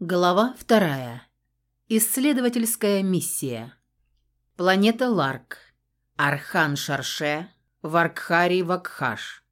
Глава вторая. Исследовательская миссия. Планета Ларк. Архан Шарше. Варкхари Вакхаш.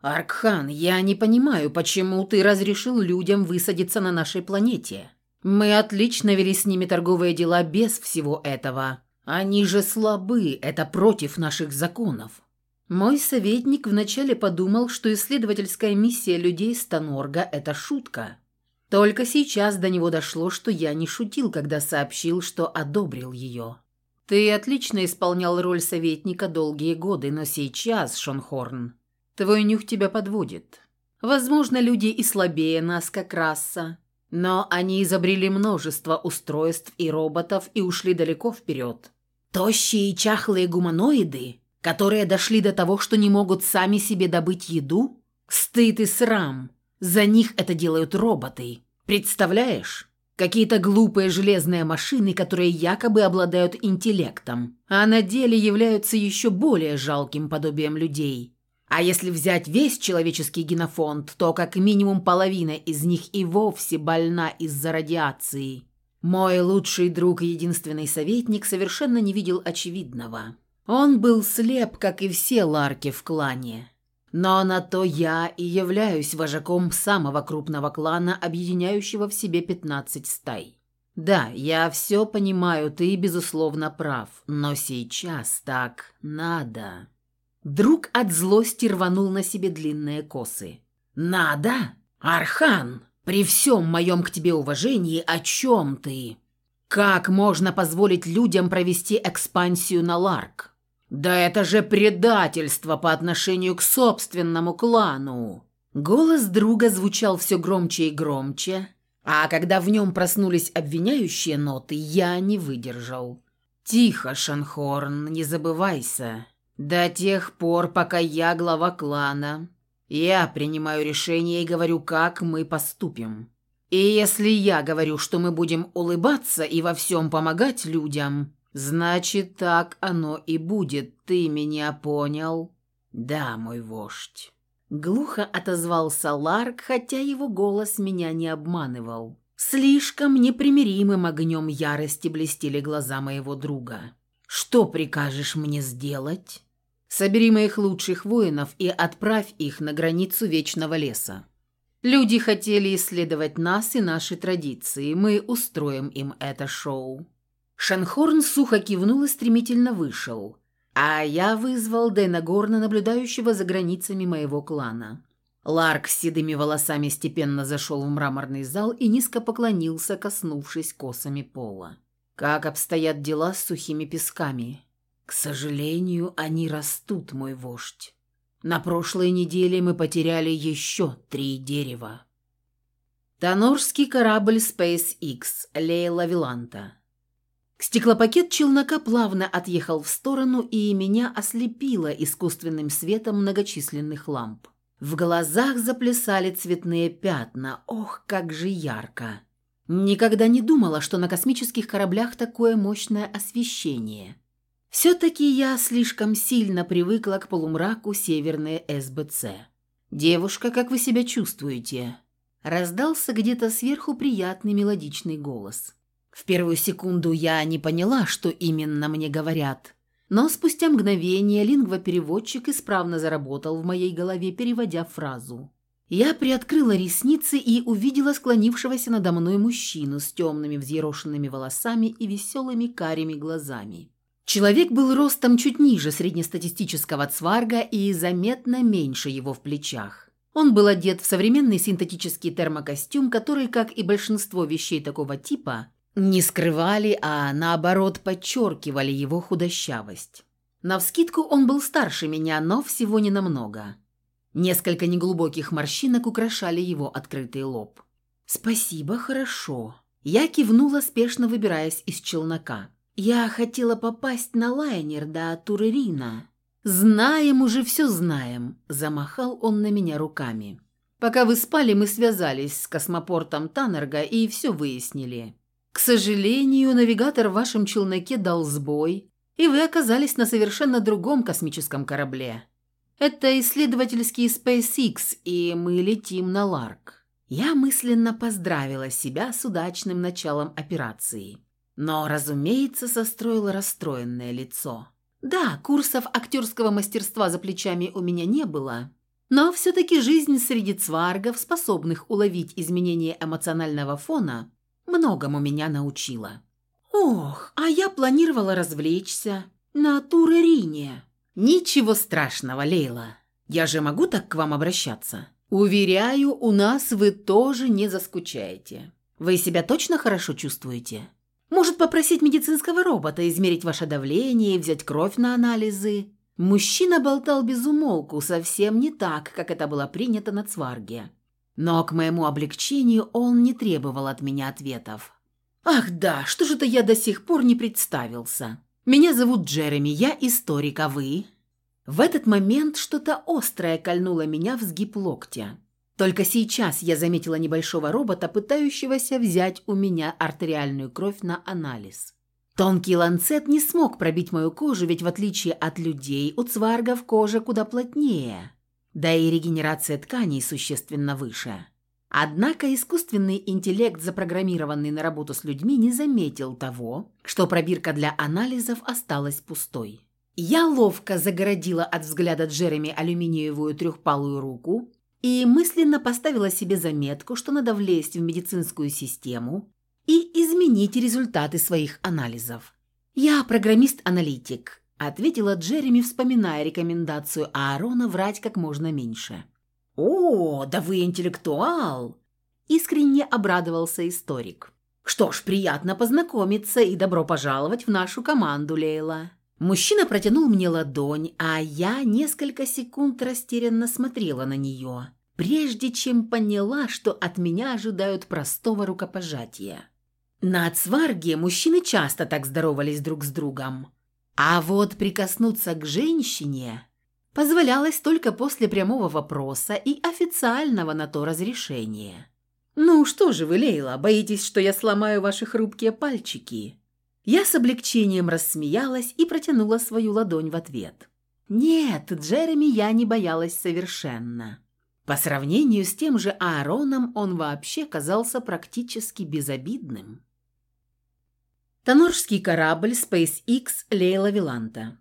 Аркхан, я не понимаю, почему ты разрешил людям высадиться на нашей планете. Мы отлично вели с ними торговые дела без всего этого. Они же слабы, это против наших законов. Мой советник вначале подумал, что исследовательская миссия людей Станорга – это шутка – только сейчас до него дошло, что я не шутил, когда сообщил, что одобрил ее. Ты отлично исполнял роль советника долгие годы, но сейчас, Шонхорн, твой нюх тебя подводит. Возможно, люди и слабее нас как раса, но они изобрели множество устройств и роботов и ушли далеко вперед. Тощие и чахлые гуманоиды, которые дошли до того, что не могут сами себе добыть еду? Стыд и срам – за них это делают роботы. Представляешь? Какие-то глупые железные машины, которые якобы обладают интеллектом, а на деле являются еще более жалким подобием людей. А если взять весь человеческий генофонд, то как минимум половина из них и вовсе больна из-за радиации. Мой лучший друг и единственный советник совершенно не видел очевидного. Он был слеп, как и все ларки в клане. Но на то я и являюсь вожаком самого крупного клана, объединяющего в себе 15 стай. Да, я все понимаю, ты, безусловно, прав, но сейчас так надо. Друг от злости рванул на себе длинные косы. «Надо? Архан, при всем моем к тебе уважении, о чем ты? Как можно позволить людям провести экспансию на Ларк?» «Да это же предательство по отношению к собственному клану!» Голос друга звучал все громче и громче, а когда в нем проснулись обвиняющие ноты, я не выдержал. «Тихо, Шанхорн, не забывайся. До тех пор, пока я глава клана, я принимаю решение и говорю, как мы поступим. И если я говорю, что мы будем улыбаться и во всем помогать людям, «Значит, так оно и будет, ты меня понял?» «Да, мой вождь». Глухо отозвался Ларк, хотя его голос меня не обманывал. Слишком непримиримым огнем ярости блестели глаза моего друга. «Что прикажешь мне сделать?» «Собери моих лучших воинов и отправь их на границу Вечного леса. Люди хотели исследовать нас и наши традиции, мы устроим им это шоу». Шанхорн сухо кивнул и стремительно вышел, а я вызвал Дэна Горна, наблюдающего за границами моего клана. Ларк с седыми волосами степенно зашел в мраморный зал и низко поклонился, коснувшись косами пола. «Как обстоят дела с сухими песками?» «К сожалению, они растут, мой вождь. На прошлой неделе мы потеряли еще три дерева». Тонорский корабль SpaceX Лейла Виланта. Стеклопакет челнока плавно отъехал в сторону, и меня ослепило искусственным светом многочисленных ламп. В глазах заплясали цветные пятна. Ох, как же ярко! Никогда не думала, что на космических кораблях такое мощное освещение. Все-таки я слишком сильно привыкла к полумраку северной СБЦ. «Девушка, как вы себя чувствуете?» Раздался где-то сверху приятный мелодичный голос. В первую секунду я не поняла, что именно мне говорят. Но спустя мгновение лингвопереводчик исправно заработал в моей голове, переводя фразу. Я приоткрыла ресницы и увидела склонившегося надо мной мужчину с темными взъерошенными волосами и веселыми карими глазами. Человек был ростом чуть ниже среднестатистического цварга и заметно меньше его в плечах. Он был одет в современный синтетический термокостюм, который, как и большинство вещей такого типа, не скрывали, а наоборот подчеркивали его худощавость. Навскидку он был старше меня, но всего не намного. Несколько неглубоких морщинок украшали его открытый лоб. «Спасибо, хорошо». Я кивнула, спешно выбираясь из челнока. «Я хотела попасть на лайнер до Турерина». «Знаем уже, все знаем», – замахал он на меня руками. «Пока вы спали, мы связались с космопортом Таннерга и все выяснили. К сожалению, навигатор в вашем челноке дал сбой, и вы оказались на совершенно другом космическом корабле. Это исследовательский SpaceX, и мы летим на Ларк. Я мысленно поздравила себя с удачным началом операции. Но, разумеется, состроила расстроенное лицо. Да, курсов актерского мастерства за плечами у меня не было, но все-таки жизнь среди цваргов, способных уловить изменения эмоционального фона, многому меня научила. Ох, а я планировала развлечься на Турерине. Ничего страшного, Лейла. Я же могу так к вам обращаться? Уверяю, у нас вы тоже не заскучаете. Вы себя точно хорошо чувствуете? Может попросить медицинского робота измерить ваше давление и взять кровь на анализы? Мужчина болтал без умолку, совсем не так, как это было принято на Цварге. Но к моему облегчению он не требовал от меня ответов. «Ах да, что же-то я до сих пор не представился. Меня зовут Джереми, я историк, а вы?» В этот момент что-то острое кольнуло меня в сгиб локтя. Только сейчас я заметила небольшого робота, пытающегося взять у меня артериальную кровь на анализ. Тонкий ланцет не смог пробить мою кожу, ведь в отличие от людей у цваргов кожа куда плотнее, да и регенерация тканей существенно выше. Однако искусственный интеллект, запрограммированный на работу с людьми, не заметил того, что пробирка для анализов осталась пустой. Я ловко загородила от взгляда Джереми алюминиевую трехпалую руку и мысленно поставила себе заметку, что надо влезть в медицинскую систему и изменить результаты своих анализов. «Я программист-аналитик», – ответила Джереми, вспоминая рекомендацию Аарона врать как можно меньше. «О, да вы интеллектуал!» – искренне обрадовался историк. «Что ж, приятно познакомиться и добро пожаловать в нашу команду, Лейла». Мужчина протянул мне ладонь, а я несколько секунд растерянно смотрела на нее, прежде чем поняла, что от меня ожидают простого рукопожатия. На Ацварге мужчины часто так здоровались друг с другом, а вот прикоснуться к женщине позволялось только после прямого вопроса и официального на то разрешения. «Ну что же вы, Лейла, боитесь, что я сломаю ваши хрупкие пальчики?» Я с облегчением рассмеялась и протянула свою ладонь в ответ. Нет, Джереми я не боялась совершенно. По сравнению с тем же Аароном он вообще казался практически безобидным. Тоноржский корабль SpaceX Лейла Виланта.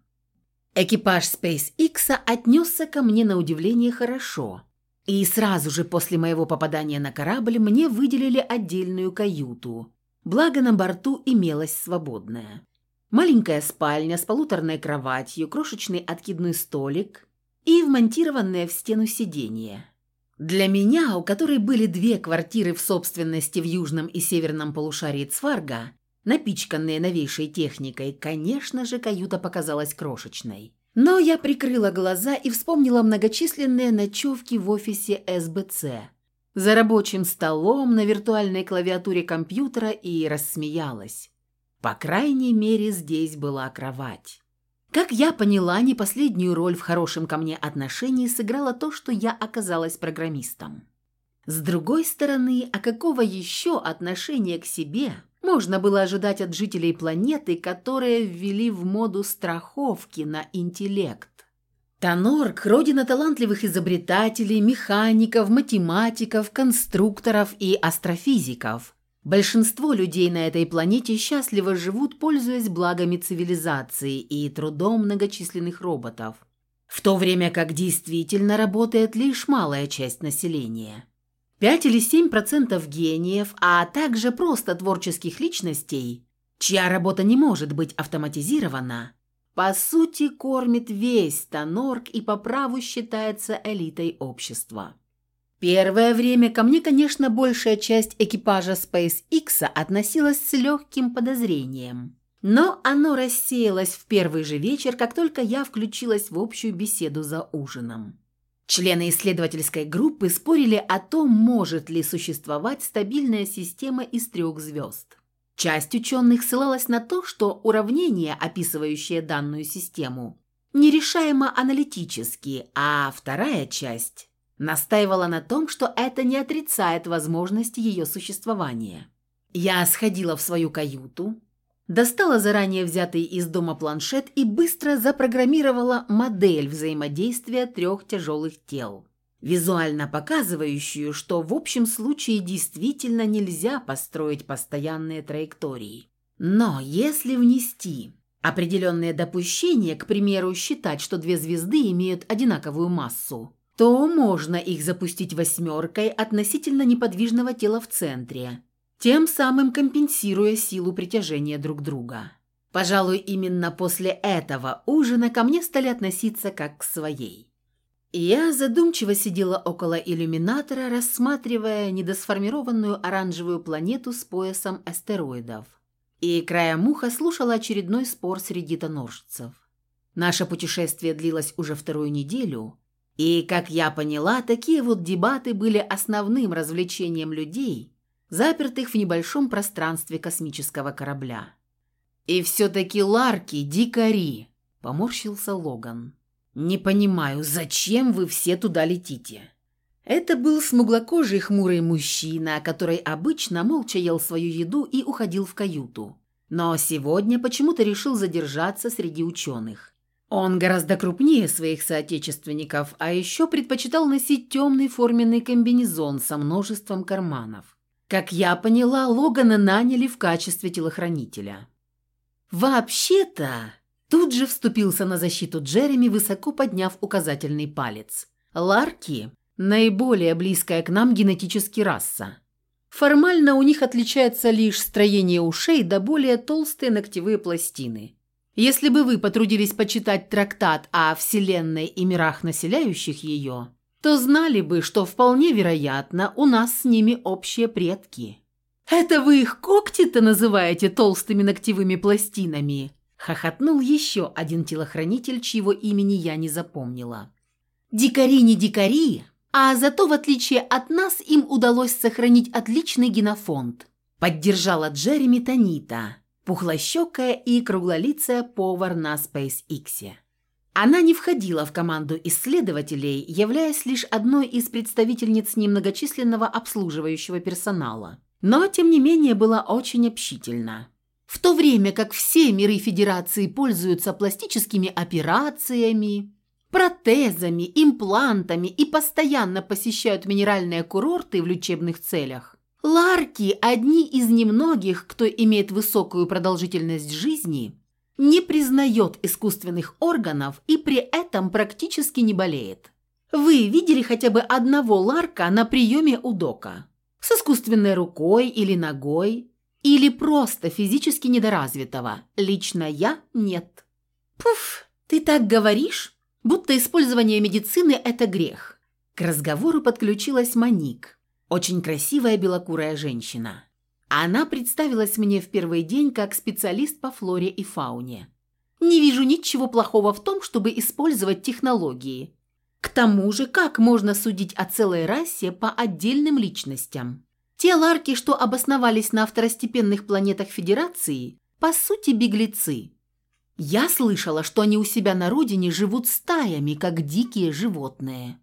Экипаж SpaceX отнесся ко мне на удивление хорошо. И сразу же после моего попадания на корабль мне выделили отдельную каюту – Благо на борту имелась свободная. Маленькая спальня с полуторной кроватью, крошечный откидной столик и вмонтированное в стену сиденье. Для меня, у которой были две квартиры в собственности в южном и северном полушарии Цварга, напичканные новейшей техникой, конечно же, каюта показалась крошечной. Но я прикрыла глаза и вспомнила многочисленные ночевки в офисе СБЦ, за рабочим столом на виртуальной клавиатуре компьютера и рассмеялась. По крайней мере, здесь была кровать. Как я поняла, не последнюю роль в хорошем ко мне отношении сыграло то, что я оказалась программистом. С другой стороны, а какого еще отношения к себе можно было ожидать от жителей планеты, которые ввели в моду страховки на интеллект? Тонорг – родина талантливых изобретателей, механиков, математиков, конструкторов и астрофизиков. Большинство людей на этой планете счастливо живут, пользуясь благами цивилизации и трудом многочисленных роботов, в то время как действительно работает лишь малая часть населения. 5 или 7% гениев, а также просто творческих личностей, чья работа не может быть автоматизирована – по сути, кормит весь Тонорг и по праву считается элитой общества. Первое время ко мне, конечно, большая часть экипажа SpaceX относилась с легким подозрением. Но оно рассеялось в первый же вечер, как только я включилась в общую беседу за ужином. Члены исследовательской группы спорили о том, может ли существовать стабильная система из трех звезд. Часть ученых ссылалась на то, что уравнение, описывающее данную систему, нерешаемо аналитически, а вторая часть настаивала на том, что это не отрицает возможности ее существования. Я сходила в свою каюту, достала заранее взятый из дома планшет и быстро запрограммировала модель взаимодействия трех тяжелых тел. визуально показывающую, что в общем случае действительно нельзя построить постоянные траектории. Но если внести определенные допущения, к примеру, считать, что две звезды имеют одинаковую массу, то можно их запустить восьмеркой относительно неподвижного тела в центре, тем самым компенсируя силу притяжения друг друга. Пожалуй, именно после этого ужина ко мне стали относиться как к своей. Я задумчиво сидела около иллюминатора, рассматривая недосформированную оранжевую планету с поясом астероидов и краем уха слушала очередной спор среди тоноржцев. Наше путешествие длилось уже вторую неделю, и, как я поняла, такие вот дебаты были основным развлечением людей, запертых в небольшом пространстве космического корабля. «И все-таки ларки – дикари», – поморщился Логан. «Не понимаю, зачем вы все туда летите?» Это был смуглокожий хмурый мужчина, который обычно молча ел свою еду и уходил в каюту. Но сегодня почему-то решил задержаться среди ученых. Он гораздо крупнее своих соотечественников, а еще предпочитал носить темный форменный комбинезон со множеством карманов. Как я поняла, Логана наняли в качестве телохранителя. «Вообще-то...» Тут же вступился на защиту Джереми, высоко подняв указательный палец. «Ларки наиболее близкая к нам генетически раса. Формально у них отличается лишь строение ушей да более толстые ногтевые пластины. Если бы вы потрудились почитать трактат о Вселенной и мирах, населяющих ее, то знали бы, что вполне вероятно, у нас с ними общие предки. «Это вы их когти-то называете толстыми ногтевыми пластинами?» – хохотнул еще один телохранитель, чьего имени я не запомнила. «Дикари не дикари, а зато, в отличие от нас, им удалось сохранить отличный генофонд. Поддержала Джереми Танита, пухлощекая и круглолицая повар на SpaceX. Она не входила в команду исследователей, являясь лишь одной из представительниц немногочисленного обслуживающего персонала, но, тем не менее, была очень общительна. В то время как все миры Федерации пользуются пластическими операциями, протезами, имплантами и постоянно посещают минеральные курорты в лечебных целях. Ларки – одни из немногих, кто имеет высокую продолжительность жизни, не признает искусственных органов и при этом практически не болеет. Вы видели хотя бы одного ларка на приеме у дока? С искусственной рукой или ногой? Или просто физически недоразвитого? Лично я – нет. Пуф, ты так говоришь? будто использование медицины – это грех. К разговору подключилась Маник, очень красивая белокурая женщина. Она представилась мне в первый день как специалист по флоре и фауне. Не вижу ничего плохого в том, чтобы использовать технологии. К тому же, как можно судить о целой расе по отдельным личностям? Те ларки, что обосновались на второстепенных планетах Федерации, по сути беглецы – я слышала, что они у себя на родине живут стаями, как дикие животные.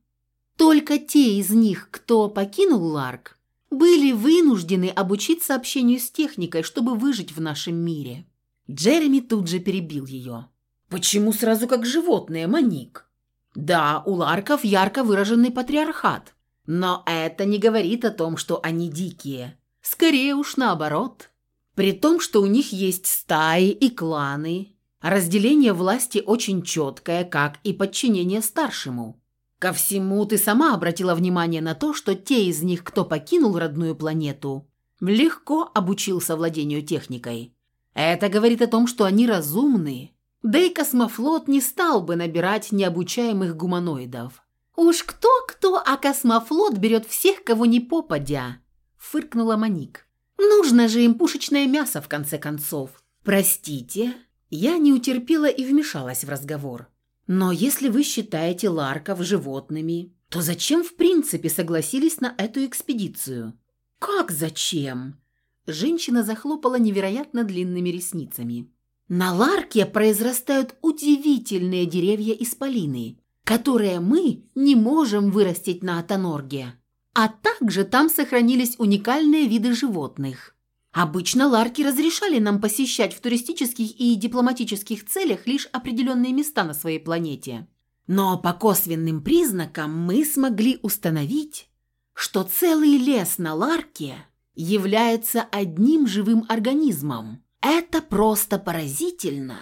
Только те из них, кто покинул Ларк, были вынуждены обучиться общению с техникой, чтобы выжить в нашем мире. Джереми тут же перебил ее. «Почему сразу как животные, Маник?» «Да, у Ларков ярко выраженный патриархат, но это не говорит о том, что они дикие. Скорее уж наоборот. При том, что у них есть стаи и кланы, Разделение власти очень четкое, как и подчинение старшему. Ко всему ты сама обратила внимание на то, что те из них, кто покинул родную планету, легко обучился владению техникой. Это говорит о том, что они разумны. Да и космофлот не стал бы набирать необучаемых гуманоидов. «Уж кто-кто, а космофлот берет всех, кого не попадя», – фыркнула Маник. «Нужно же им пушечное мясо, в конце концов». «Простите», я не утерпела и вмешалась в разговор. «Но если вы считаете ларков животными, то зачем в принципе согласились на эту экспедицию?» «Как зачем?» Женщина захлопала невероятно длинными ресницами. «На Ларке произрастают удивительные деревья исполины, которые мы не можем вырастить на Атонорге. А также там сохранились уникальные виды животных. Обычно ларки разрешали нам посещать в туристических и дипломатических целях лишь определенные места на своей планете. Но по косвенным признакам мы смогли установить, что целый лес на Ларке является одним живым организмом. Это просто поразительно.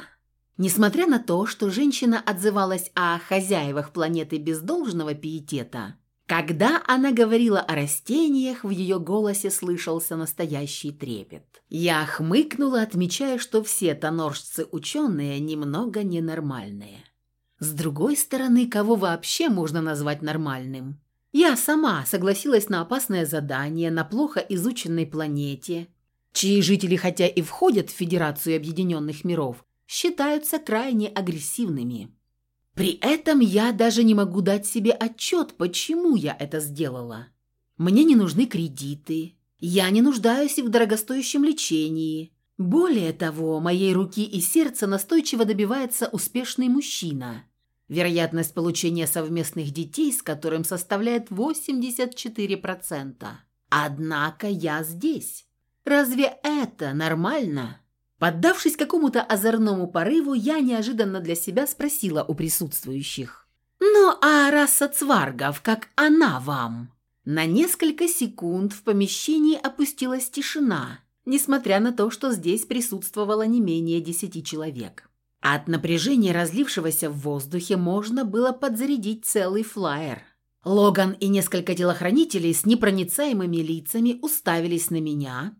Несмотря на то, что женщина отзывалась о хозяевах планеты без должного пиетета, когда она говорила о растениях, в ее голосе слышался настоящий трепет. Я хмыкнула, отмечая, что все тоноржцы-ученые немного ненормальные. С другой стороны, кого вообще можно назвать нормальным? Я сама согласилась на опасное задание на плохо изученной планете, чьи жители, хотя и входят в Федерацию Объединенных Миров, считаются крайне агрессивными. При этом я даже не могу дать себе отчет, почему я это сделала. Мне не нужны кредиты, я не нуждаюсь в дорогостоящем лечении. Более того, моей руки и сердца настойчиво добивается успешный мужчина – Вероятность получения совместных детей с которым составляет 84%. Однако я здесь. Разве это нормально? Поддавшись какому-то озорному порыву, я неожиданно для себя спросила у присутствующих. «Ну а раса цваргов, как она вам?» На несколько секунд в помещении опустилась тишина, несмотря на то, что здесь присутствовало не менее десяти человек. От напряжения, разлившегося в воздухе, можно было подзарядить целый флаер. Логан и несколько телохранителей с непроницаемыми лицами уставились на меня.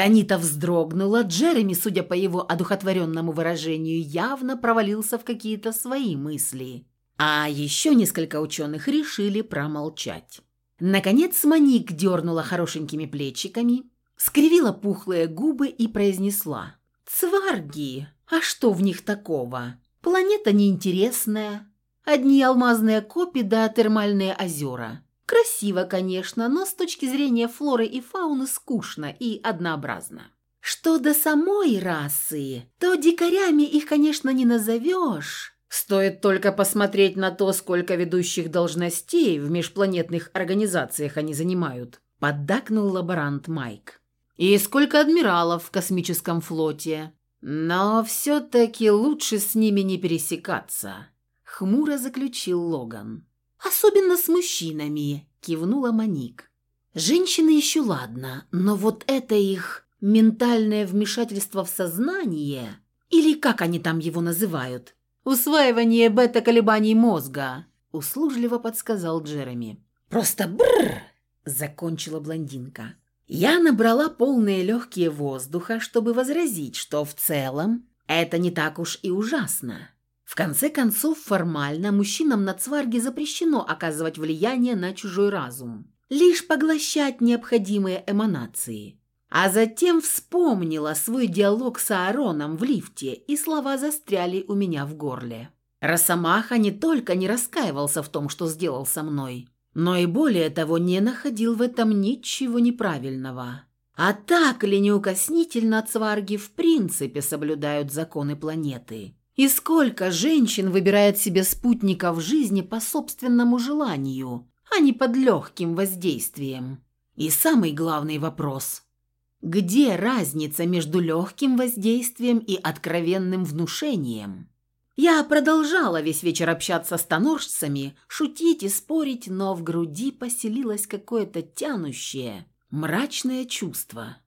Танита вздрогнула, Джереми, судя по его одухотворенному выражению, явно провалился в какие-то свои мысли. А еще несколько ученых решили промолчать. Наконец Маник дернула хорошенькими плечиками, скривила пухлые губы и произнесла «Цварги!» А что в них такого? Планета неинтересная. Одни алмазные копи да термальные озера. Красиво, конечно, но с точки зрения флоры и фауны скучно и однообразно. Что до самой расы, то дикарями их, конечно, не назовешь. Стоит только посмотреть на то, сколько ведущих должностей в межпланетных организациях они занимают. Поддакнул лаборант Майк. И сколько адмиралов в космическом флоте. «Но все-таки лучше с ними не пересекаться», — хмуро заключил Логан. «Особенно с мужчинами», — кивнула Моник. «Женщины еще ладно, но вот это их ментальное вмешательство в сознание, или как они там его называют, усваивание бета-колебаний мозга», — услужливо подсказал Джереми. «Просто бррр!» — закончила блондинка. Я набрала полные легкие воздуха, чтобы возразить, что в целом это не так уж и ужасно. В конце концов, формально мужчинам на цварге запрещено оказывать влияние на чужой разум, лишь поглощать необходимые эманации. А затем вспомнила свой диалог с Аароном в лифте, и слова застряли у меня в горле. Росомаха не только не раскаивался в том, что сделал со мной, но и более того не находил в этом ничего неправильного. А так ли неукоснительно цварги в принципе соблюдают законы планеты? И сколько женщин выбирает себе спутника в жизни по собственному желанию, а не под легким воздействием? И самый главный вопрос – где разница между легким воздействием и откровенным внушением? Я продолжала весь вечер общаться с тоноржцами, шутить и спорить, но в груди поселилось какое-то тянущее, мрачное чувство.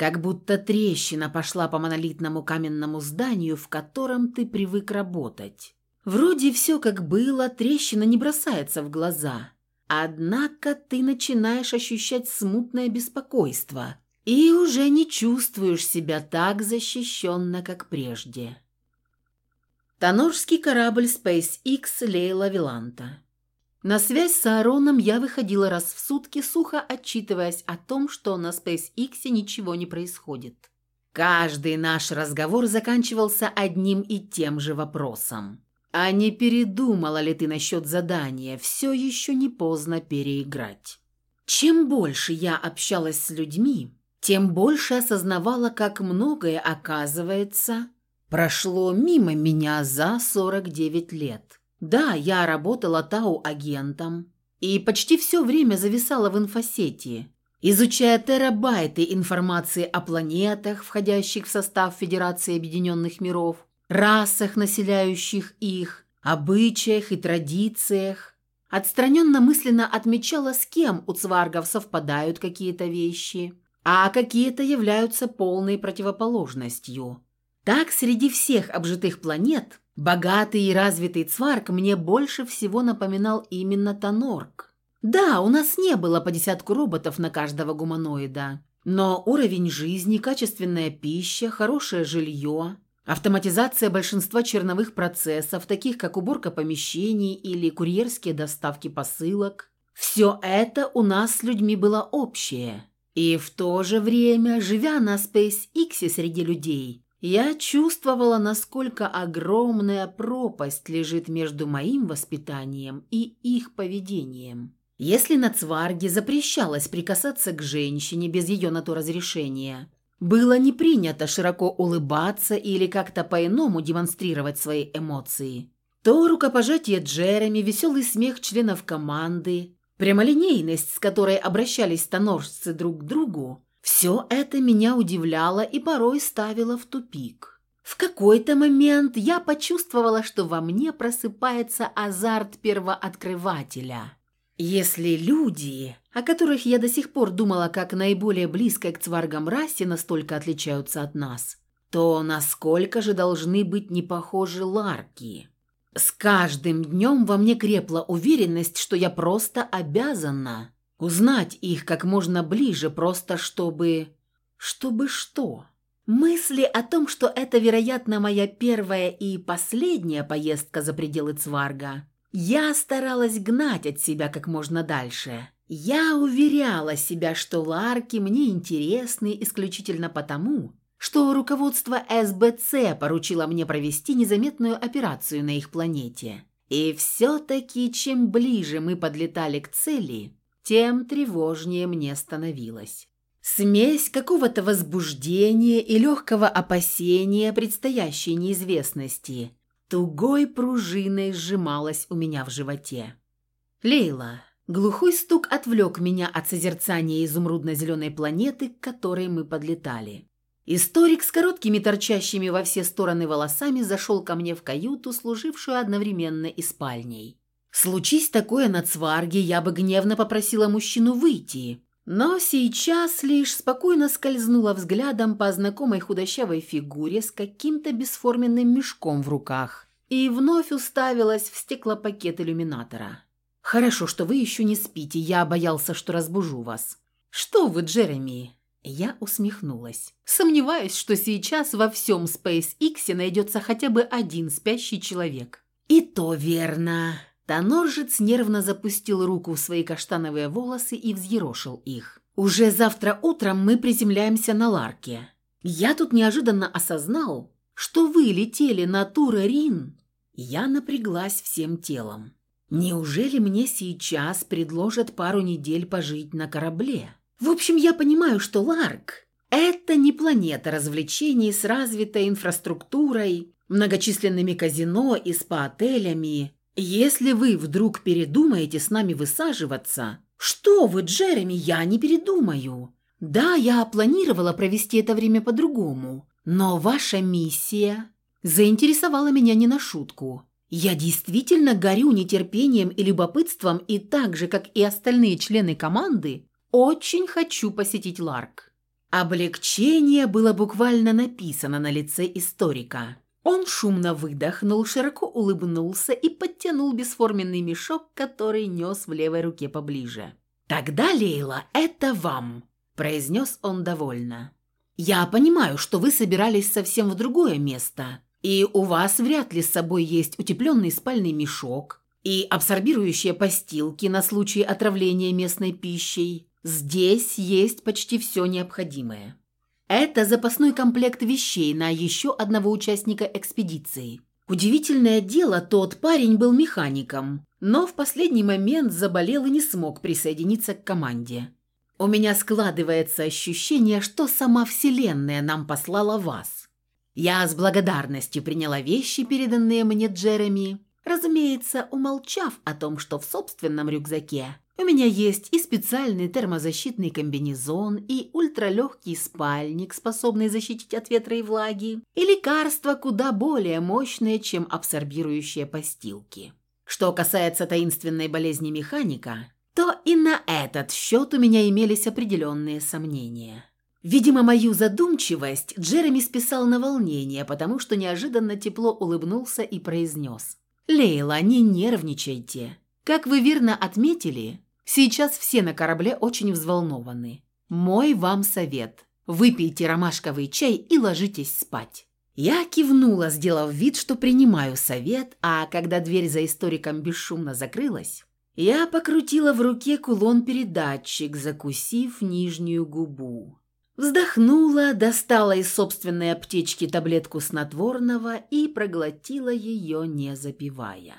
Как будто трещина пошла по монолитному каменному зданию, в котором ты привык работать. Вроде все как было, трещина не бросается в глаза. Однако ты начинаешь ощущать смутное беспокойство и уже не чувствуешь себя так защищенно, как прежде. Тонорский корабль SpaceX Лейла Виланта. На связь с Аароном я выходила раз в сутки, сухо отчитываясь о том, что на SpaceX ничего не происходит. Каждый наш разговор заканчивался одним и тем же вопросом. А не передумала ли ты насчет задания? Все еще не поздно переиграть. Чем больше я общалась с людьми, тем больше осознавала, как многое оказывается прошло мимо меня за 49 лет. Да, я работала тау-агентом и почти все время зависала в инфосети, изучая терабайты информации о планетах, входящих в состав Федерации Объединенных Миров, расах, населяющих их, обычаях и традициях. Отстраненно мысленно отмечала, с кем у цваргов совпадают какие-то вещи, а какие-то являются полной противоположностью. Так, среди всех обжитых планет, богатый и развитый цварг мне больше всего напоминал именно Тонорк. Да, у нас не было по десятку роботов на каждого гуманоида, но уровень жизни, качественная пища, хорошее жилье, автоматизация большинства черновых процессов, таких как уборка помещений или курьерские доставки посылок, все это у нас с людьми было общее. И в то же время, живя на SpaceX среди людей, я чувствовала, насколько огромная пропасть лежит между моим воспитанием и их поведением. Если на Цварге запрещалось прикасаться к женщине без ее на то разрешения, было не принято широко улыбаться или как-то по-иному демонстрировать свои эмоции, то рукопожатие Джереми, веселый смех членов команды, прямолинейность, с которой обращались тоноржцы друг к другу, все это меня удивляло и порой ставило в тупик. В какой-то момент я почувствовала, что во мне просыпается азарт первооткрывателя – если люди, о которых я до сих пор думала как наиболее близкой к цваргам расе, настолько отличаются от нас, то насколько же должны быть не похожи ларки? С каждым днем во мне крепла уверенность, что я просто обязана узнать их как можно ближе, просто чтобы... Чтобы что? Мысли о том, что это, вероятно, моя первая и последняя поездка за пределы Цварга, я старалась гнать от себя как можно дальше. Я уверяла себя, что ларки мне интересны исключительно потому, что руководство СБЦ поручило мне провести незаметную операцию на их планете. И все-таки, чем ближе мы подлетали к цели, тем тревожнее мне становилось. Смесь какого-то возбуждения и легкого опасения предстоящей неизвестности тугой пружиной сжималась у меня в животе. «Лейла!» Глухой стук отвлек меня от созерцания изумрудно-зеленой планеты, к которой мы подлетали. Историк с короткими торчащими во все стороны волосами зашел ко мне в каюту, служившую одновременно и спальней. Случись такое на цварге, я бы гневно попросила мужчину выйти, но сейчас лишь спокойно скользнула взглядом по знакомой худощавой фигуре с каким-то бесформенным мешком в руках и вновь уставилась в стеклопакет иллюминатора. «Хорошо, что вы еще не спите, я боялся, что разбужу вас». «Что вы, Джереми?» Я усмехнулась. «Сомневаюсь, что сейчас во всем SpaceX найдется хотя бы один спящий человек». «И то верно», Тоноржец нервно запустил руку в свои каштановые волосы и взъерошил их. «Уже завтра утром мы приземляемся на Ларке. Я тут неожиданно осознал, что вы летели на Тура-Рин». Я напряглась всем телом. «Неужели мне сейчас предложат пару недель пожить на корабле?» В общем, я понимаю, что Ларк – это не планета развлечений с развитой инфраструктурой, многочисленными казино и спа-отелями, «Если вы вдруг передумаете с нами высаживаться...» «Что вы, Джереми, я не передумаю. Да, я планировала провести это время по-другому, но ваша миссия заинтересовала меня не на шутку. Я действительно горю нетерпением и любопытством, и так же, как и остальные члены команды, очень хочу посетить Ларк». Облегчение было буквально написано на лице историка. Он шумно выдохнул, широко улыбнулся и подтянул бесформенный мешок, который нес в левой руке поближе. «Тогда, Лейла, это вам», – произнес он довольно. «Я понимаю, что вы собирались совсем в другое место, и у вас вряд ли с собой есть утепленный спальный мешок и абсорбирующие постилки на случай отравления местной пищей. Здесь есть почти все необходимое. Это запасной комплект вещей на еще одного участника экспедиции. Удивительное дело, тот парень был механиком, но в последний момент заболел и не смог присоединиться к команде. У меня складывается ощущение, что сама Вселенная нам послала вас. Я с благодарностью приняла вещи, переданные мне Джереми, разумеется, умолчав о том, что в собственном рюкзаке У меня есть и специальный термозащитный комбинезон, и ультралегкий спальник, способный защитить от ветра и влаги, и лекарства куда более мощные, чем абсорбирующие постилки. Что касается таинственной болезни механика, то и на этот счет у меня имелись определенные сомнения. Видимо, мою задумчивость Джереми списал на волнение, потому что неожиданно тепло улыбнулся и произнес. «Лейла, не нервничайте. Как вы верно отметили, сейчас все на корабле очень взволнованы. Мой вам совет. Выпейте ромашковый чай и ложитесь спать». Я кивнула, сделав вид, что принимаю совет, а когда дверь за историком бесшумно закрылась, я покрутила в руке кулон-передатчик, закусив нижнюю губу. Вздохнула, достала из собственной аптечки таблетку снотворного и проглотила ее, не запивая.